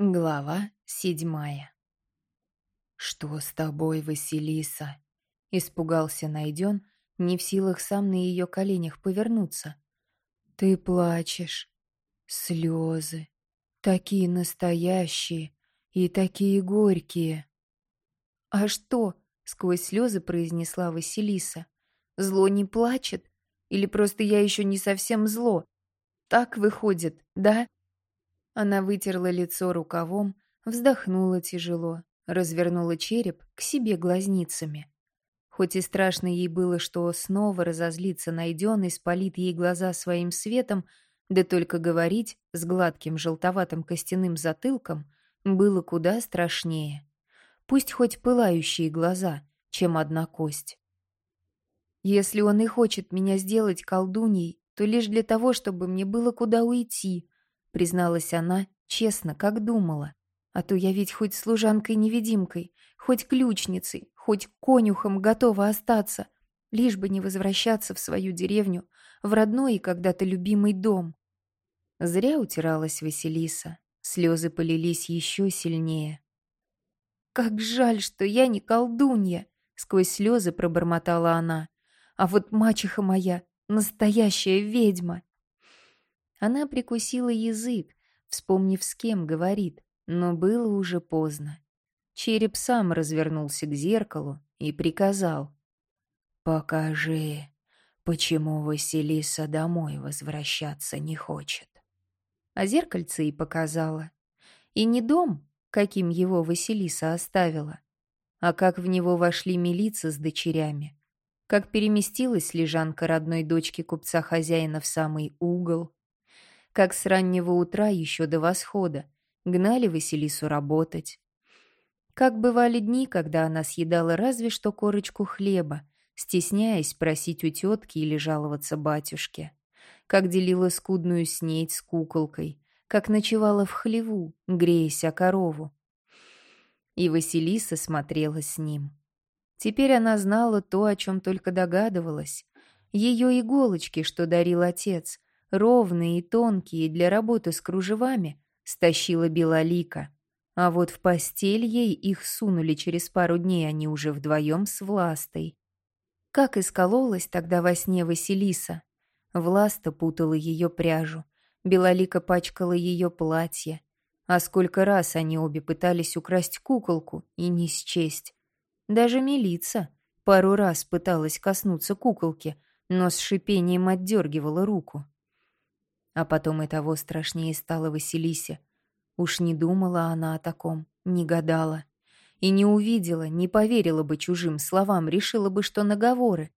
Глава седьмая. «Что с тобой, Василиса?» Испугался Найден, не в силах сам на ее коленях повернуться. «Ты плачешь. Слезы. Такие настоящие и такие горькие». «А что?» — сквозь слезы произнесла Василиса. «Зло не плачет? Или просто я еще не совсем зло? Так выходит, да?» Она вытерла лицо рукавом, вздохнула тяжело, развернула череп к себе глазницами. Хоть и страшно ей было, что снова разозлиться найден и спалит ей глаза своим светом, да только говорить с гладким желтоватым костяным затылком было куда страшнее. Пусть хоть пылающие глаза, чем одна кость. Если он и хочет меня сделать колдуньей, то лишь для того, чтобы мне было куда уйти, призналась она, честно, как думала. А то я ведь хоть служанкой-невидимкой, хоть ключницей, хоть конюхом готова остаться, лишь бы не возвращаться в свою деревню, в родной и когда-то любимый дом. Зря утиралась Василиса, слезы полились еще сильнее. «Как жаль, что я не колдунья!» — сквозь слезы пробормотала она. «А вот мачеха моя — настоящая ведьма!» Она прикусила язык, вспомнив, с кем говорит, но было уже поздно. Череп сам развернулся к зеркалу и приказал. «Покажи, почему Василиса домой возвращаться не хочет». А зеркальце и показала. И не дом, каким его Василиса оставила, а как в него вошли милица с дочерями, как переместилась лежанка родной дочки купца-хозяина в самый угол, как с раннего утра еще до восхода гнали Василису работать. Как бывали дни, когда она съедала разве что корочку хлеба, стесняясь просить у тетки или жаловаться батюшке. Как делила скудную снедь с куколкой, как ночевала в хлеву, греясь о корову. И Василиса смотрела с ним. Теперь она знала то, о чем только догадывалась. Ее иголочки, что дарил отец, ровные и тонкие для работы с кружевами, стащила Белолика. А вот в постель ей их сунули через пару дней они уже вдвоем с Властой. Как искололась тогда во сне Василиса. Власта путала ее пряжу, Белолика пачкала ее платье. А сколько раз они обе пытались украсть куколку и не счесть. Даже милица пару раз пыталась коснуться куколки, но с шипением отдергивала руку. А потом и того страшнее стало Василисе. Уж не думала она о таком, не гадала. И не увидела, не поверила бы чужим словам, решила бы, что наговоры.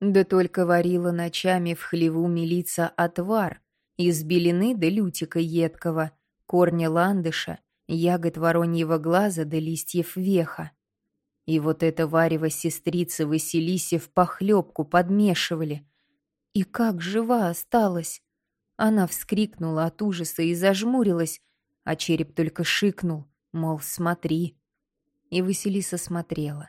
Да только варила ночами в хлеву милица отвар из белины до лютика едкого, корня ландыша, ягод вороньего глаза до листьев веха. И вот это варево сестрицы Василисе в похлебку подмешивали. И как жива осталась! Она вскрикнула от ужаса и зажмурилась, а череп только шикнул, мол, смотри. И Василиса смотрела.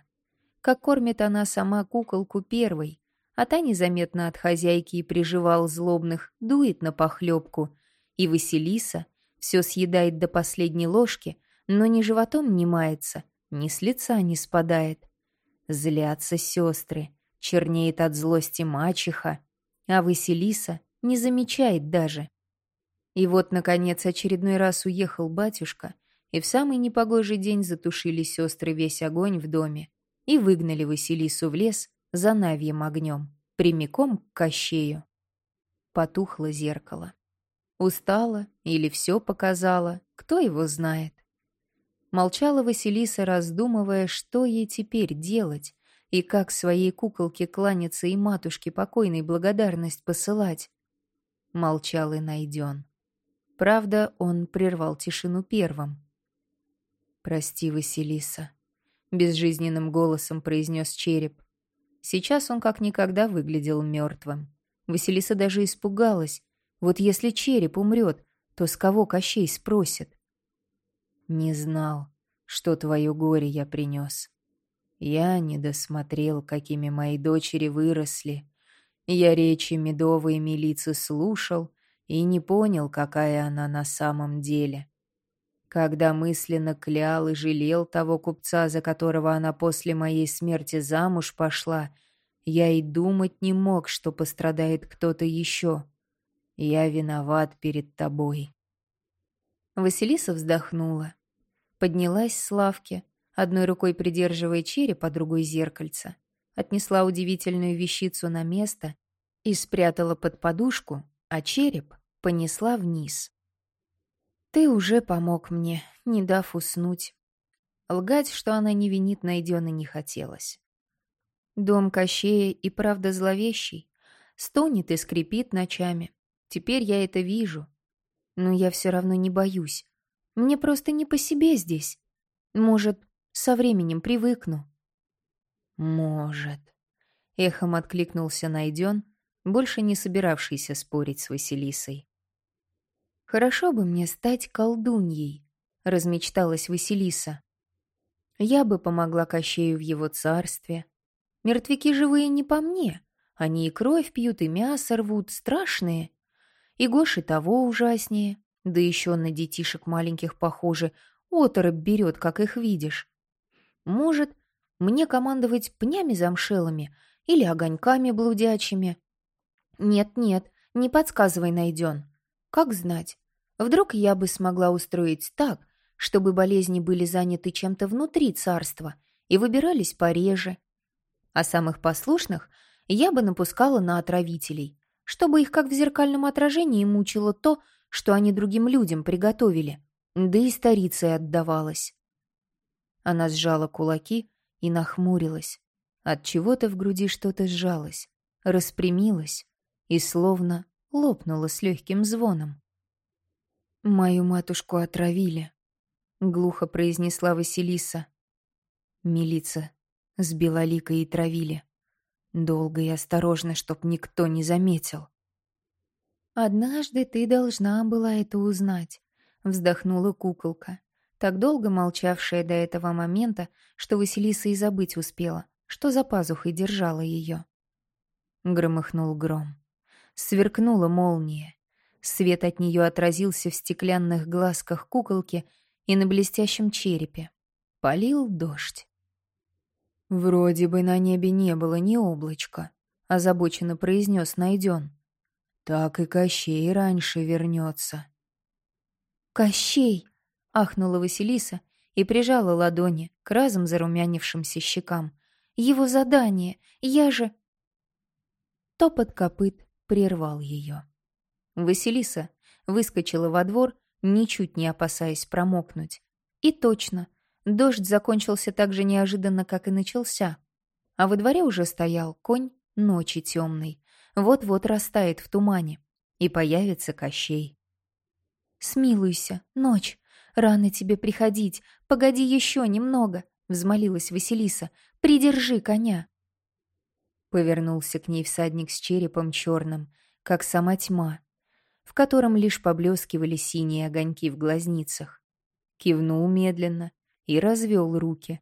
Как кормит она сама куколку первой, а та незаметно от хозяйки и приживал злобных, дует на похлебку, и Василиса все съедает до последней ложки, но ни животом не мается, ни с лица не спадает. Злятся сестры, чернеет от злости мачеха, а Василиса не замечает даже. И вот, наконец, очередной раз уехал батюшка, и в самый непогожий день затушили сестры весь огонь в доме и выгнали Василису в лес за навьем огнем, прямиком к кощею. Потухло зеркало. Устала или все показала, кто его знает. Молчала Василиса, раздумывая, что ей теперь делать и как своей куколке кланяться и матушке покойной благодарность посылать молчал и найден. Правда, он прервал тишину первым. «Прости, Василиса», — безжизненным голосом произнес череп. Сейчас он как никогда выглядел мертвым. Василиса даже испугалась. Вот если череп умрет, то с кого Кощей спросит? «Не знал, что твое горе я принес. Я не досмотрел, какими мои дочери выросли, я речи медовой милицы слушал и не понял, какая она на самом деле. когда мысленно клял и жалел того купца, за которого она после моей смерти замуж пошла, я и думать не мог, что пострадает кто-то еще. Я виноват перед тобой. Василиса вздохнула. Поднялась с лавки, одной рукой придерживая череп, а другой зеркальце. Отнесла удивительную вещицу на место и спрятала под подушку, а череп понесла вниз. Ты уже помог мне, не дав уснуть. Лгать, что она не винит найдено, не хотелось. Дом Кощея и правда зловещий. Стонет и скрипит ночами. Теперь я это вижу. Но я все равно не боюсь. Мне просто не по себе здесь. Может, со временем привыкну. Может. Эхом откликнулся Найден, больше не собиравшийся спорить с Василисой. «Хорошо бы мне стать колдуньей», — размечталась Василиса. «Я бы помогла Кощею в его царстве. Мертвяки живые не по мне. Они и кровь пьют, и мясо рвут, страшные. И Гоши того ужаснее. Да еще на детишек маленьких похоже. Оторопь берет, как их видишь. Может, мне командовать пнями замшелыми или огоньками блудячими? Нет-нет, не подсказывай, найден. Как знать, Вдруг я бы смогла устроить так, чтобы болезни были заняты чем-то внутри царства и выбирались пореже. А самых послушных я бы напускала на отравителей, чтобы их как в зеркальном отражении мучило то, что они другим людям приготовили, да и старицей отдавалась. Она сжала кулаки и нахмурилась. От чего-то в груди что-то сжалось, распрямилось и словно лопнуло с легким звоном. «Мою матушку отравили», — глухо произнесла Василиса. Милица с Белоликой и травили. Долго и осторожно, чтоб никто не заметил. «Однажды ты должна была это узнать», — вздохнула куколка, так долго молчавшая до этого момента, что Василиса и забыть успела, что за пазухой держала ее. Громыхнул гром. Сверкнула молния. Свет от нее отразился в стеклянных глазках куколки и на блестящем черепе. Полил дождь. «Вроде бы на небе не было ни облачка», — озабоченно произнес Найден. «Так и Кощей раньше вернется». «Кощей!» — ахнула Василиса и прижала ладони к разом зарумянившимся щекам. «Его задание! Я же...» Топот копыт прервал ее. Василиса выскочила во двор, ничуть не опасаясь промокнуть. И точно, дождь закончился так же неожиданно, как и начался. А во дворе уже стоял конь ночи темный. Вот-вот растает в тумане. И появится Кощей. «Смилуйся, ночь, рано тебе приходить, погоди еще немного», — взмолилась Василиса. «Придержи коня». Повернулся к ней всадник с черепом черным, как сама тьма, в котором лишь поблескивали синие огоньки в глазницах. Кивнул медленно и развел руки,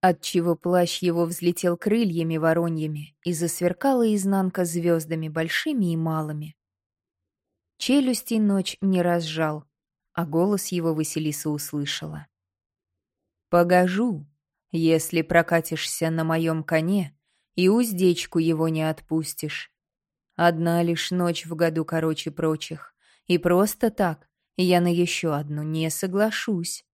отчего плащ его взлетел крыльями вороньями и засверкала изнанка звездами большими и малыми. Челюсти ночь не разжал, а голос его Василиса услышала. «Погожу, если прокатишься на моем коне и уздечку его не отпустишь. Одна лишь ночь в году короче прочих. И просто так я на еще одну не соглашусь.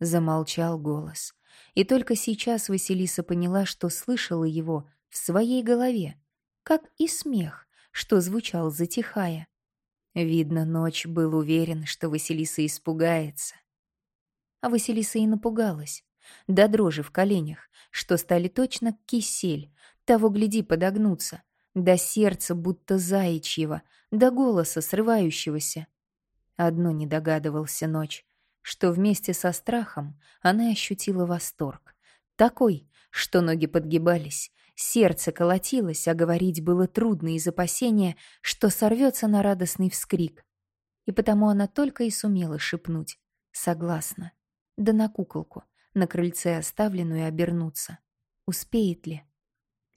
Замолчал голос. И только сейчас Василиса поняла, что слышала его в своей голове, как и смех, что звучал затихая. Видно, ночь был уверен, что Василиса испугается. А Василиса и напугалась, до дрожи в коленях, что стали точно кисель, того гляди подогнуться, до сердца будто заячьего, до голоса срывающегося. Одно не догадывался ночь, что вместе со страхом она ощутила восторг. Такой, что ноги подгибались, сердце колотилось, а говорить было трудно из опасения, что сорвется на радостный вскрик. И потому она только и сумела шепнуть «Согласна». Да на куколку, на крыльце оставленную обернуться. Успеет ли?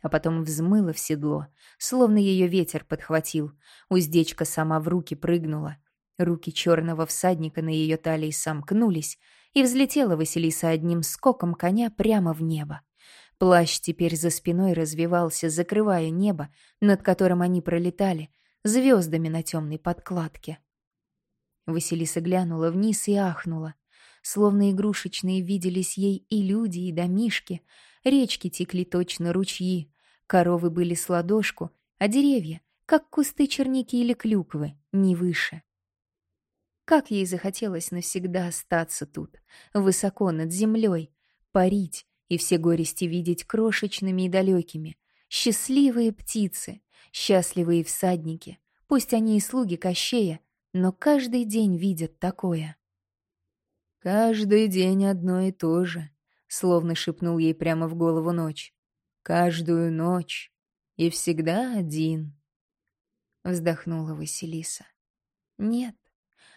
а потом взмыла в седло, словно ее ветер подхватил. Уздечка сама в руки прыгнула. Руки черного всадника на ее талии сомкнулись, и взлетела Василиса одним скоком коня прямо в небо. Плащ теперь за спиной развивался, закрывая небо, над которым они пролетали, звездами на темной подкладке. Василиса глянула вниз и ахнула. Словно игрушечные виделись ей и люди, и домишки. Речки текли точно ручьи. Коровы были с ладошку, а деревья, как кусты черники или клюквы, не выше. Как ей захотелось навсегда остаться тут, высоко над землей, парить и все горести видеть крошечными и далекими. Счастливые птицы, счастливые всадники, пусть они и слуги Кощея, но каждый день видят такое. «Каждый день одно и то же», — словно шепнул ей прямо в голову ночь. «Каждую ночь. И всегда один». Вздохнула Василиса. «Нет,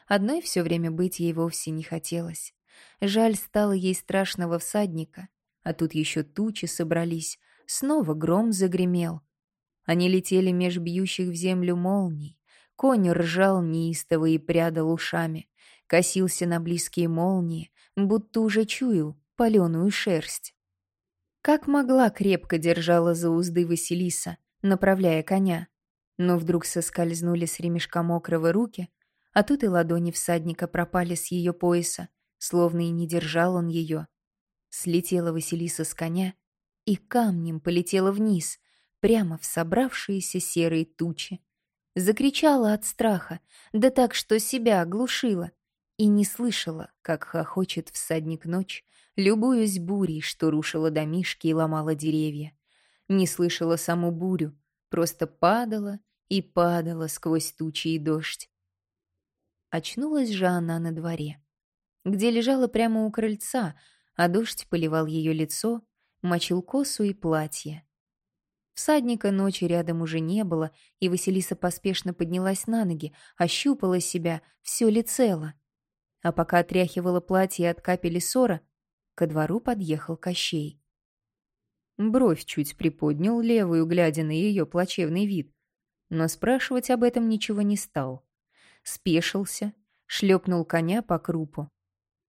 Одной все время быть ей вовсе не хотелось. Жаль стало ей страшного всадника, а тут еще тучи собрались, снова гром загремел. Они летели меж бьющих в землю молний. Конь ржал неистово и прядал ушами, косился на близкие молнии, будто уже чуял паленую шерсть. Как могла, крепко держала за узды Василиса, направляя коня. Но вдруг соскользнули с ремешка мокрого руки, а тут и ладони всадника пропали с ее пояса, словно и не держал он ее. Слетела Василиса с коня и камнем полетела вниз, прямо в собравшиеся серые тучи. Закричала от страха, да так, что себя оглушила, и не слышала, как хохочет всадник ночь, любуясь бурей, что рушила домишки и ломала деревья. Не слышала саму бурю, просто падала и падала сквозь тучи и дождь. Очнулась же она на дворе, где лежала прямо у крыльца, а дождь поливал ее лицо, мочил косу и платье. Всадника ночи рядом уже не было, и Василиса поспешно поднялась на ноги, ощупала себя, все ли цело. А пока отряхивала платье от капели ссора, ко двору подъехал Кощей. Бровь чуть приподнял левую, глядя на ее плачевный вид, но спрашивать об этом ничего не стал спешился, шлепнул коня по крупу.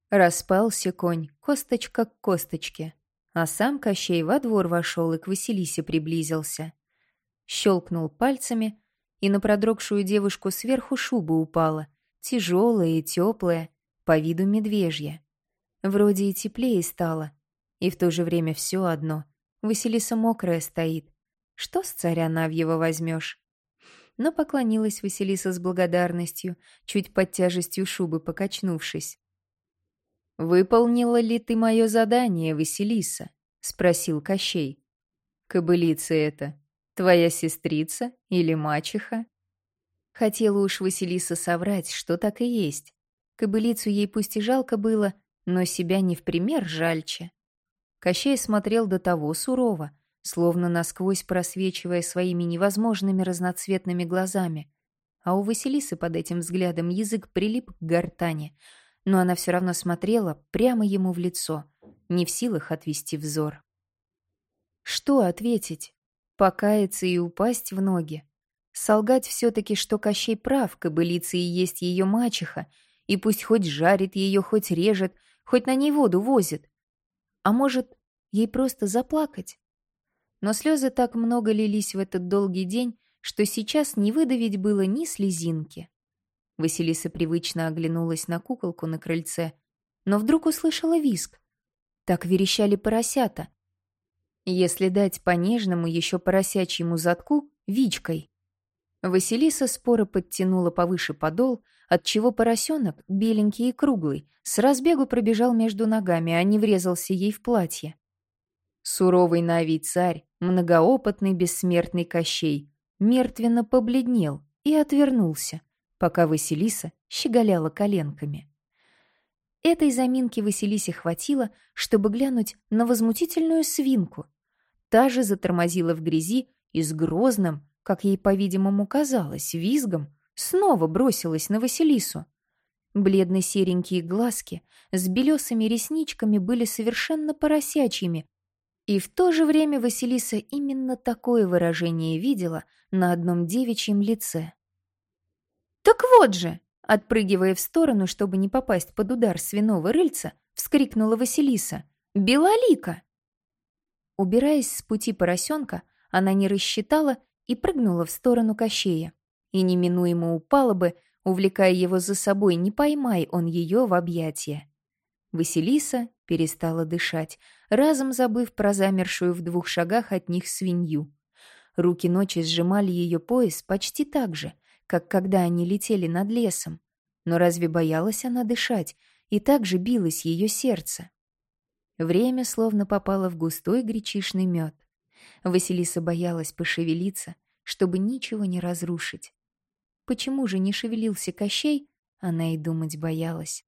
Распался конь, косточка к косточке, а сам Кощей во двор вошел и к Василисе приблизился. Щелкнул пальцами, и на продрогшую девушку сверху шуба упала, тяжелая и теплая, по виду медвежья. Вроде и теплее стало, и в то же время все одно. Василиса мокрая стоит. Что с царя Навьего возьмешь? но поклонилась Василиса с благодарностью, чуть под тяжестью шубы покачнувшись. «Выполнила ли ты мое задание, Василиса?» — спросил Кощей. «Кобылица это твоя сестрица или мачеха?» Хотела уж Василиса соврать, что так и есть. Кобылицу ей пусть и жалко было, но себя не в пример жальче. Кощей смотрел до того сурово, словно насквозь просвечивая своими невозможными разноцветными глазами. А у Василисы под этим взглядом язык прилип к гортани, но она все равно смотрела прямо ему в лицо, не в силах отвести взор. Что ответить? Покаяться и упасть в ноги? Солгать все-таки, что Кощей прав, кобылица и есть ее мачеха, и пусть хоть жарит ее, хоть режет, хоть на ней воду возит. А может, ей просто заплакать? но слезы так много лились в этот долгий день, что сейчас не выдавить было ни слезинки. Василиса привычно оглянулась на куколку на крыльце, но вдруг услышала виск. Так верещали поросята. Если дать по-нежному еще поросячьему задку вичкой. Василиса споро подтянула повыше подол, отчего поросенок, беленький и круглый, с разбегу пробежал между ногами, а не врезался ей в платье. Суровый Навий царь, многоопытный бессмертный Кощей, мертвенно побледнел и отвернулся, пока Василиса щеголяла коленками. Этой заминки Василисе хватило, чтобы глянуть на возмутительную свинку. Та же затормозила в грязи и с грозным, как ей, по-видимому, казалось, визгом, снова бросилась на Василису. Бледные серенькие глазки с белесыми ресничками были совершенно поросячьими, и в то же время Василиса именно такое выражение видела на одном девичьем лице. «Так вот же!» — Отпрыгивая в сторону, чтобы не попасть под удар свиного рыльца, вскрикнула Василиса. «Белолика!» Убираясь с пути поросенка, она не рассчитала и прыгнула в сторону Кощея. И неминуемо упала бы, увлекая его за собой, не поймай он ее в объятия. Василиса перестала дышать, разом забыв про замершую в двух шагах от них свинью. Руки ночи сжимали ее пояс почти так же, как когда они летели над лесом. Но разве боялась она дышать, и так же билось ее сердце? Время словно попало в густой гречишный мед. Василиса боялась пошевелиться, чтобы ничего не разрушить. Почему же не шевелился Кощей, она и думать боялась.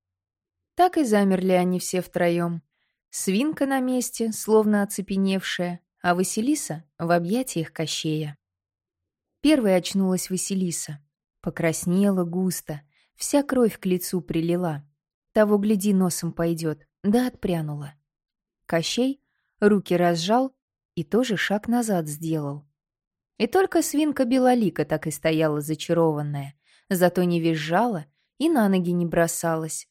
Так и замерли они все втроем. Свинка на месте, словно оцепеневшая, а Василиса в объятиях Кощея. Первой очнулась Василиса. Покраснела густо, вся кровь к лицу прилила. Того, гляди, носом пойдет, да отпрянула. Кощей руки разжал и тоже шаг назад сделал. И только свинка Белолика так и стояла зачарованная, зато не визжала и на ноги не бросалась.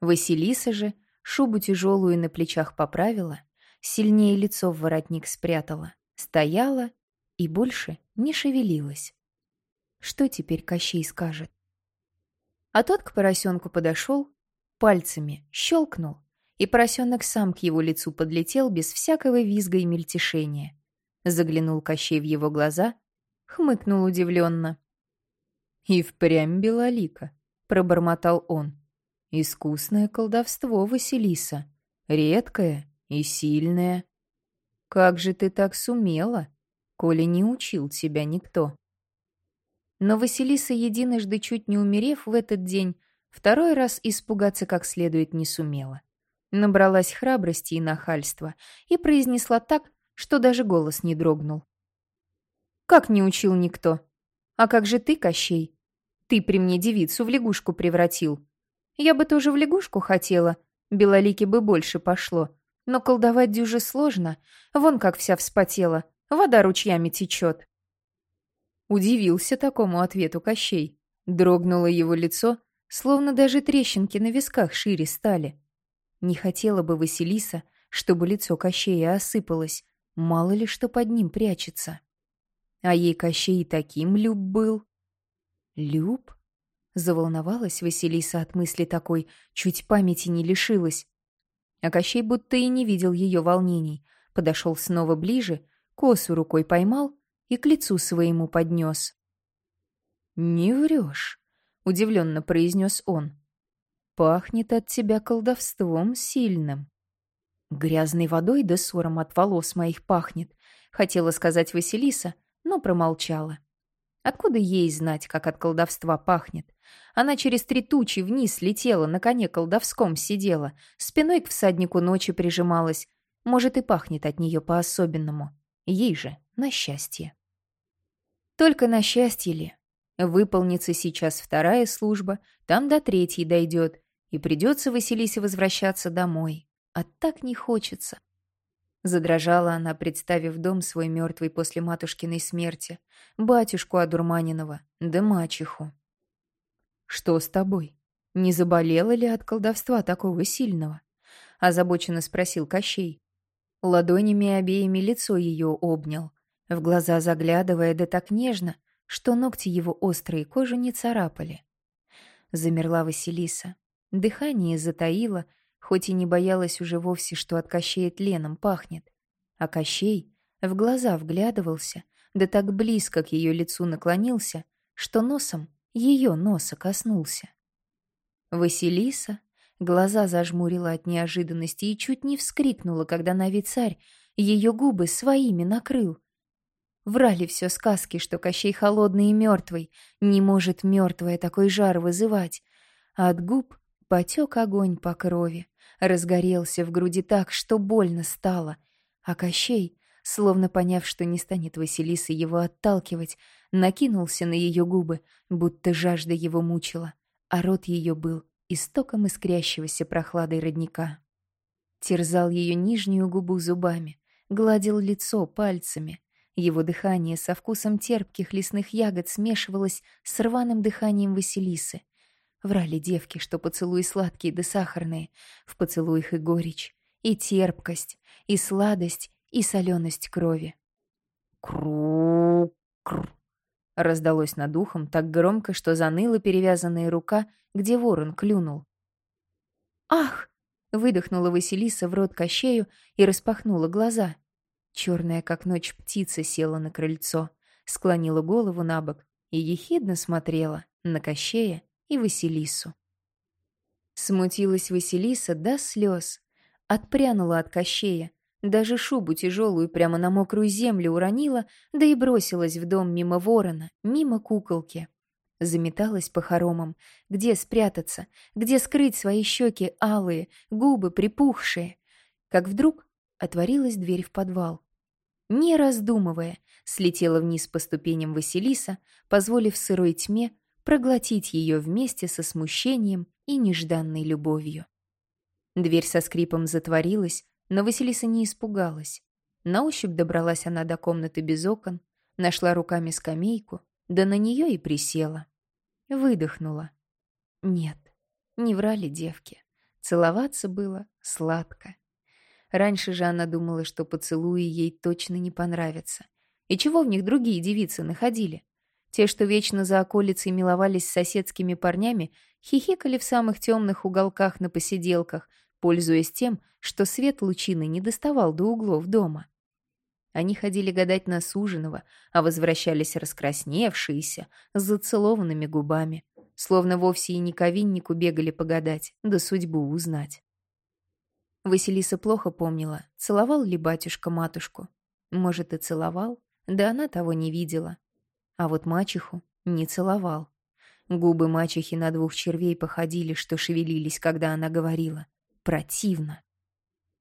Василиса же шубу тяжелую на плечах поправила, сильнее лицо в воротник спрятала, стояла и больше не шевелилась. Что теперь Кощей скажет? А тот к поросенку подошел, пальцами щелкнул, и поросенок сам к его лицу подлетел без всякого визга и мельтешения. Заглянул Кощей в его глаза, хмыкнул удивленно. «И впрямь белолика», — пробормотал он. «Искусное колдовство, Василиса, редкое и сильное. Как же ты так сумела, коли не учил тебя никто?» Но Василиса, единожды чуть не умерев в этот день, второй раз испугаться как следует не сумела. Набралась храбрости и нахальства и произнесла так, что даже голос не дрогнул. «Как не учил никто? А как же ты, Кощей? Ты при мне девицу в лягушку превратил. Я бы тоже в лягушку хотела, белолике бы больше пошло. Но колдовать дюже сложно, вон как вся вспотела, вода ручьями течет». Удивился такому ответу Кощей. Дрогнуло его лицо, словно даже трещинки на висках шире стали. Не хотела бы Василиса, чтобы лицо Кощея осыпалось, мало ли что под ним прячется. А ей Кощей таким люб был. Люб? Заволновалась Василиса от мысли такой, чуть памяти не лишилась. А Кощей будто и не видел ее волнений, подошел снова ближе, косу рукой поймал и к лицу своему поднес. «Не врешь», — удивленно произнес он. «Пахнет от тебя колдовством сильным». «Грязной водой да ссором от волос моих пахнет», — хотела сказать Василиса, но промолчала. Откуда ей знать, как от колдовства пахнет? Она через три тучи вниз летела, на коне колдовском сидела, спиной к всаднику ночи прижималась. Может, и пахнет от нее по-особенному. Ей же на счастье. Только на счастье ли? Выполнится сейчас вторая служба, там до третьей дойдет, и придется Василисе возвращаться домой. А так не хочется. Задрожала она, представив дом свой мертвый после матушкиной смерти, батюшку одурманенного, да мачеху. «Что с тобой? Не заболела ли от колдовства такого сильного?» — озабоченно спросил Кощей. Ладонями обеими лицо ее обнял, в глаза заглядывая да так нежно, что ногти его острые кожу не царапали. Замерла Василиса. Дыхание затаило, хоть и не боялась уже вовсе, что от Кощея тленом пахнет. А Кощей в глаза вглядывался, да так близко к ее лицу наклонился, что носом ее носа коснулся. Василиса глаза зажмурила от неожиданности и чуть не вскрикнула, когда Нави-царь ее губы своими накрыл, Врали все сказки, что Кощей холодный и мертвый, не может мертвая такой жар вызывать. А от губ потек огонь по крови, разгорелся в груди так, что больно стало. А Кощей, словно поняв, что не станет Василиса его отталкивать, накинулся на ее губы, будто жажда его мучила, а рот ее был истоком искрящегося прохладой родника. Терзал ее нижнюю губу зубами, гладил лицо пальцами, его дыхание со вкусом терпких лесных ягод смешивалось с рваным дыханием Василисы. Врали девки, что поцелуи сладкие да сахарные. В поцелуях и горечь, и терпкость, и сладость, и соленость крови. Кру-кру. Раздалось над ухом так громко, что заныла перевязанная рука, где ворон клюнул. «Ах!» — выдохнула Василиса в рот кощею и распахнула глаза. Черная, как ночь, птица села на крыльцо, склонила голову на бок и ехидно смотрела на Кощея и Василису. Смутилась Василиса до слез, отпрянула от Кощея, даже шубу тяжелую прямо на мокрую землю уронила, да и бросилась в дом мимо ворона, мимо куколки. Заметалась по хоромам. Где спрятаться? Где скрыть свои щеки алые, губы припухшие? Как вдруг отворилась дверь в подвал. Не раздумывая, слетела вниз по ступеням Василиса, позволив сырой тьме проглотить ее вместе со смущением и нежданной любовью. Дверь со скрипом затворилась, но Василиса не испугалась. На ощупь добралась она до комнаты без окон, нашла руками скамейку, да на нее и присела. Выдохнула. Нет, не врали девки. Целоваться было сладко. Раньше же она думала, что поцелуи ей точно не понравятся. И чего в них другие девицы находили? Те, что вечно за околицей миловались с соседскими парнями, хихикали в самых темных уголках на посиделках, пользуясь тем, что свет лучины не доставал до углов дома. Они ходили гадать на суженого, а возвращались раскрасневшиеся, с зацелованными губами, словно вовсе и не к овиннику бегали погадать, да судьбу узнать. Василиса плохо помнила, целовал ли батюшка матушку. Может, и целовал, да она того не видела. А вот мачеху не целовал. Губы мачехи на двух червей походили, что шевелились, когда она говорила. Противно.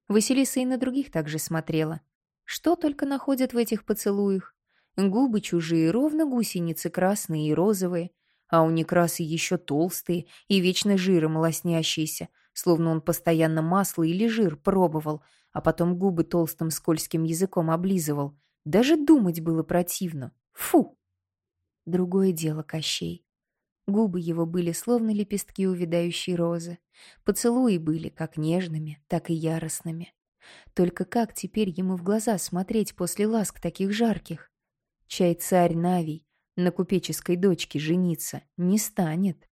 Василиса и на других также смотрела. Что только находят в этих поцелуях. Губы чужие, ровно гусеницы красные и розовые, а у Некрасы еще толстые и вечно жиром лоснящиеся, словно он постоянно масло или жир пробовал, а потом губы толстым скользким языком облизывал. Даже думать было противно. Фу! Другое дело Кощей. Губы его были словно лепестки увядающей розы. Поцелуи были как нежными, так и яростными. Только как теперь ему в глаза смотреть после ласк таких жарких? Чай царь Навий на купеческой дочке жениться не станет.